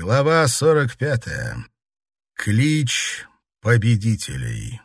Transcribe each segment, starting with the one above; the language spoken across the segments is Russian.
Глава 45. Клич победителей.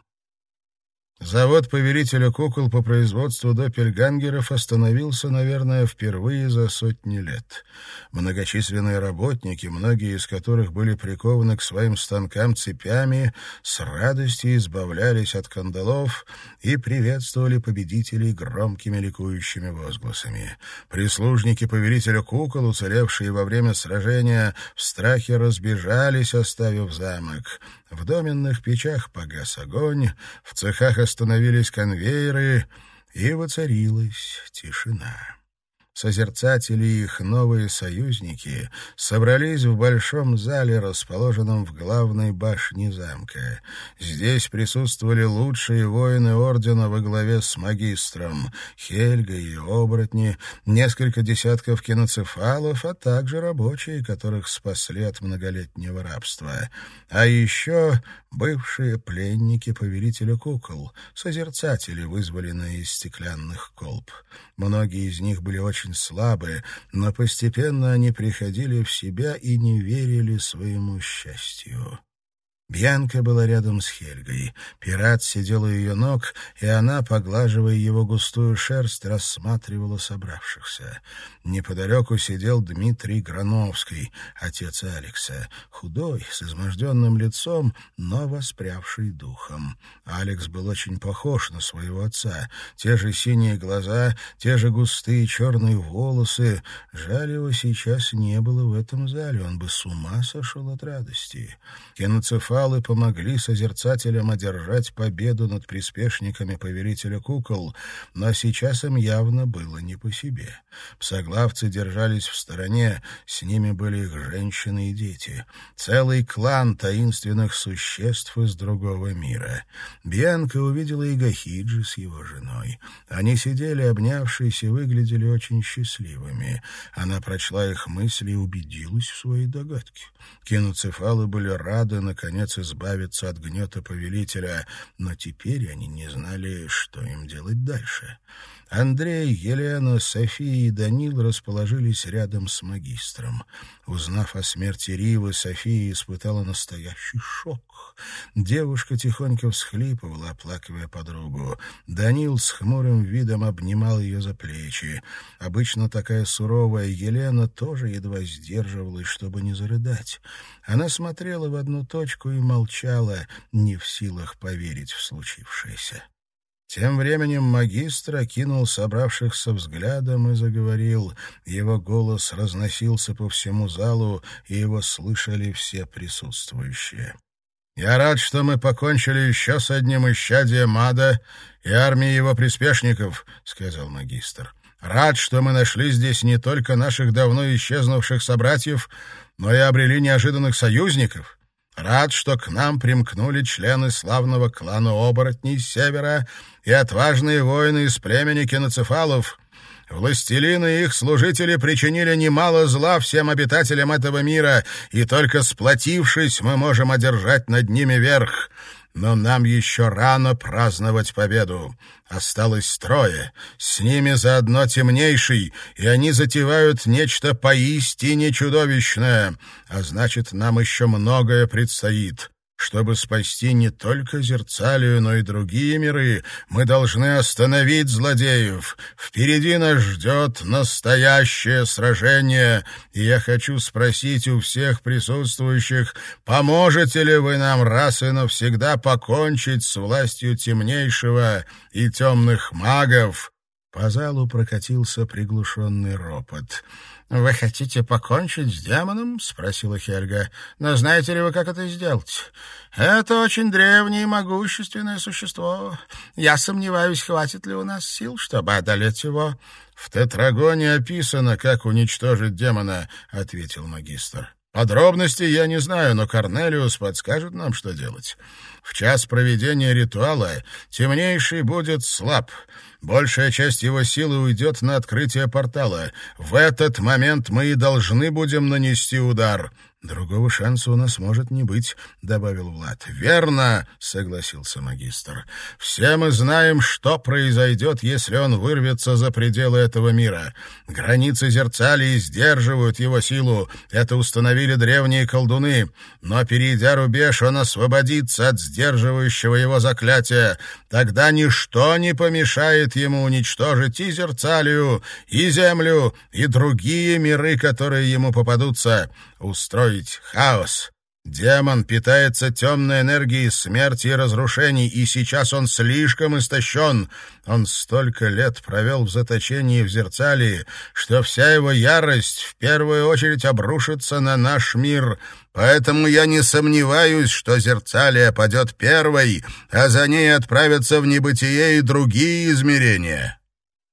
Завод повелителя кукол по производству доппельгангеров остановился, наверное, впервые за сотни лет. Многочисленные работники, многие из которых были прикованы к своим станкам цепями, с радостью избавлялись от кандалов и приветствовали победителей громкими ликующими возгласами. Прислужники повелителя кукол, уцелевшие во время сражения, в страхе разбежались, оставив замок. В доменных печах погас огонь, в цехах остановились конвейеры, и воцарилась тишина. Созерцатели и их новые союзники собрались в большом зале, расположенном в главной башне замка. Здесь присутствовали лучшие воины ордена во главе с магистром, Хельга и оборотни, несколько десятков киноцефалов, а также рабочие, которых спасли от многолетнего рабства. А еще бывшие пленники повелителя кукол, созерцатели, вызволенные из стеклянных колб. Многие из них были очень слабые, но постепенно они приходили в себя и не верили своему счастью. Бьянка была рядом с Хельгой. Пират сидел у ее ног, и она, поглаживая его густую шерсть, рассматривала собравшихся. Неподалеку сидел Дмитрий Грановский, отец Алекса, худой, с изможденным лицом, но воспрявший духом. Алекс был очень похож на своего отца. Те же синие глаза, те же густые черные волосы. Жаль, его сейчас не было в этом зале, он бы с ума сошел от радости. Киноцефал Фалы помогли созерцателям одержать победу над приспешниками повелителя кукол, но сейчас им явно было не по себе. Псоглавцы держались в стороне, с ними были их женщины и дети. Целый клан таинственных существ из другого мира. Бьянка увидела и Гахиджи с его женой. Они сидели, обнявшись, и выглядели очень счастливыми. Она прочла их мысли и убедилась в своей догадке. Киноцефалы были рады, наконец, наконец, избавиться от гнета повелителя, но теперь они не знали, что им делать дальше. Андрей, Елена, София и Данил расположились рядом с магистром. Узнав о смерти Ривы, София испытала настоящий шок. Девушка тихонько всхлипывала, оплакивая подругу. Данил с хмурым видом обнимал ее за плечи. Обычно такая суровая Елена тоже едва сдерживалась, чтобы не зарыдать. Она смотрела в одну точку молчала, не в силах поверить в случившееся. Тем временем магистр окинул собравшихся взглядом и заговорил. Его голос разносился по всему залу, и его слышали все присутствующие. «Я рад, что мы покончили еще с одним исчадием ада и армией его приспешников», — сказал магистр. «Рад, что мы нашли здесь не только наших давно исчезнувших собратьев, но и обрели неожиданных союзников». Рад, что к нам примкнули члены славного клана оборотней севера и отважные воины из племени киноцефалов. Властелины и их служители причинили немало зла всем обитателям этого мира, и только сплотившись, мы можем одержать над ними верх. Но нам еще рано праздновать победу. Осталось трое. С ними заодно темнейший, и они затевают нечто поистине чудовищное. А значит, нам еще многое предстоит. Чтобы спасти не только Зерцалию, но и другие миры, мы должны остановить злодеев. Впереди нас ждет настоящее сражение, и я хочу спросить у всех присутствующих, поможете ли вы нам раз и навсегда покончить с властью темнейшего и темных магов?» По залу прокатился приглушенный ропот. «Вы хотите покончить с демоном?» — спросила Хельга. «Но знаете ли вы, как это сделать? Это очень древнее и могущественное существо. Я сомневаюсь, хватит ли у нас сил, чтобы одолеть его». «В Тетрагоне описано, как уничтожить демона», — ответил магистр. Подробностей я не знаю, но Корнелиус подскажет нам, что делать. В час проведения ритуала темнейший будет слаб. Большая часть его силы уйдет на открытие портала. В этот момент мы и должны будем нанести удар. Другого шанса у нас может не быть, — добавил Влад. — Верно, — согласился магистр. — Все мы знаем, что произойдет, если он вырвется за пределы этого мира. Границы Зерцалии сдерживают его силу. Это установили древние колдуны. Но, перейдя рубеж, он освободится от сдерживающего его заклятия. Тогда ничто не помешает ему уничтожить и Зерцалию, и Землю, и другие миры, которые ему попадутся устроить хаос. Демон питается темной энергией смерти и разрушений, и сейчас он слишком истощен. Он столько лет провел в заточении в Зерцалии, что вся его ярость в первую очередь обрушится на наш мир. Поэтому я не сомневаюсь, что Зерцалия падет первой, а за ней отправятся в небытие и другие измерения.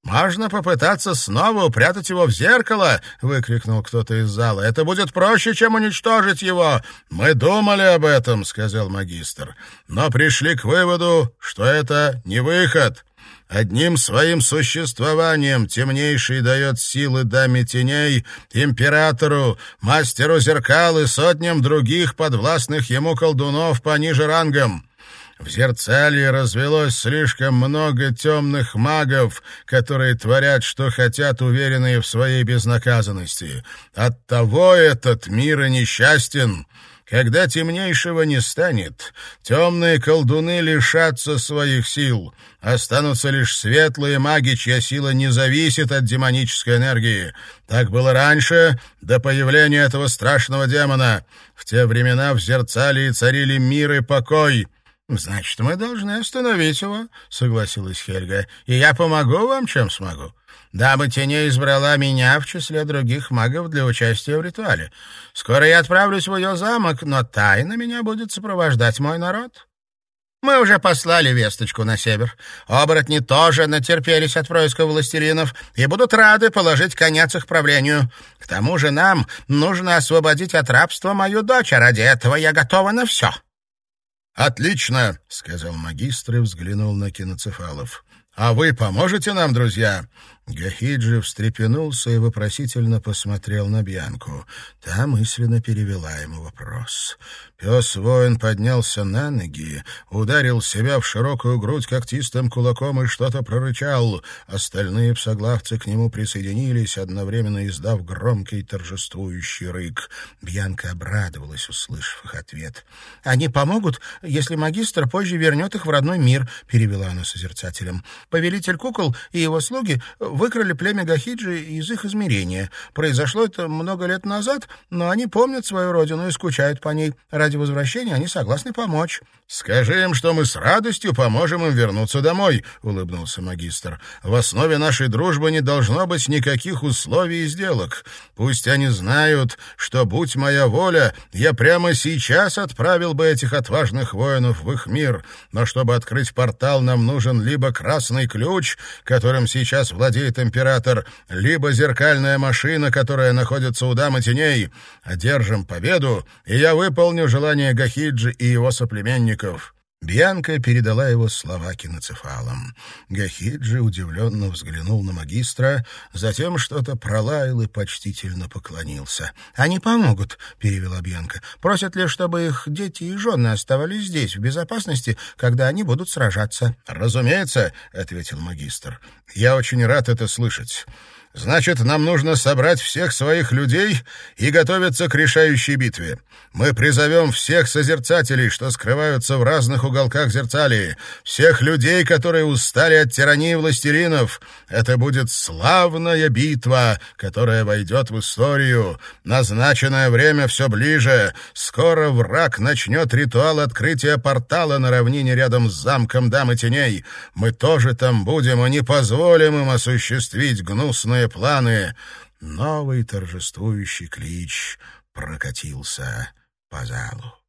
«Можно попытаться снова упрятать его в зеркало!» — выкрикнул кто-то из зала. «Это будет проще, чем уничтожить его!» «Мы думали об этом», — сказал магистр, «но пришли к выводу, что это не выход». Одним своим существованием темнейший дает силы даме теней, императору, мастеру зеркал и сотням других подвластных ему колдунов пониже рангом. В Зерцале развелось слишком много темных магов, которые творят, что хотят, уверенные в своей безнаказанности. Оттого этот мир и несчастен. Когда темнейшего не станет, темные колдуны лишатся своих сил. Останутся лишь светлые маги, чья сила не зависит от демонической энергии. Так было раньше, до появления этого страшного демона. В те времена в Зерцалии царили мир и покой — «Значит, мы должны остановить его», — согласилась Хельга. «И я помогу вам, чем смогу. Дама теней избрала меня в числе других магов для участия в ритуале. Скоро я отправлюсь в ее замок, но тайно меня будет сопровождать мой народ». Мы уже послали весточку на север. Оборотни тоже натерпелись от происка властелинов и будут рады положить конец их правлению. К тому же нам нужно освободить от рабства мою дочь, а ради этого я готова на все. «Отлично!» — сказал магистр и взглянул на киноцефалов. «А вы поможете нам, друзья?» Гахиджи встрепенулся и вопросительно посмотрел на Бьянку. Та мысленно перевела ему вопрос. Пес-воин поднялся на ноги, ударил себя в широкую грудь когтистым кулаком и что-то прорычал. Остальные псоглавцы к нему присоединились, одновременно издав громкий торжествующий рык. Бьянка обрадовалась, услышав их ответ. «Они помогут, если магистр позже вернет их в родной мир», — перевела она созерцателем. «Повелитель кукол и его слуги выкрали племя Гахиджи из их измерения. Произошло это много лет назад, но они помнят свою родину и скучают по ней. Ради возвращения они согласны помочь. «Скажи им, что мы с радостью поможем им вернуться домой», — улыбнулся магистр. «В основе нашей дружбы не должно быть никаких условий и сделок. Пусть они знают, что, будь моя воля, я прямо сейчас отправил бы этих отважных воинов в их мир. Но чтобы открыть портал, нам нужен либо красный ключ, которым сейчас владеет император, либо зеркальная машина, которая находится у дамы теней. Одержим победу, и я выполню желание Гахиджи и его соплеменников. Бьянка передала его слова киноцефалам. Гахиджи удивленно взглянул на магистра, затем что-то пролаял и почтительно поклонился. «Они помогут», — перевела Бьянка. «Просят лишь, чтобы их дети и жены оставались здесь, в безопасности, когда они будут сражаться». «Разумеется», — ответил магистр. «Я очень рад это слышать. Значит, нам нужно собрать всех своих людей и готовиться к решающей битве. Мы призовем всех созерцателей, что скрываются в разных уголках Зерцалии, всех людей, которые устали от тирании властелинов. Это будет славная битва, которая войдет в историю. Назначенное время все ближе. Скоро враг начнет ритуал открытия портала на равнине рядом с замком Дамы Теней. Мы тоже там будем и не позволим им осуществить гнусные новые планы, новый торжествующий клич прокатился по залу.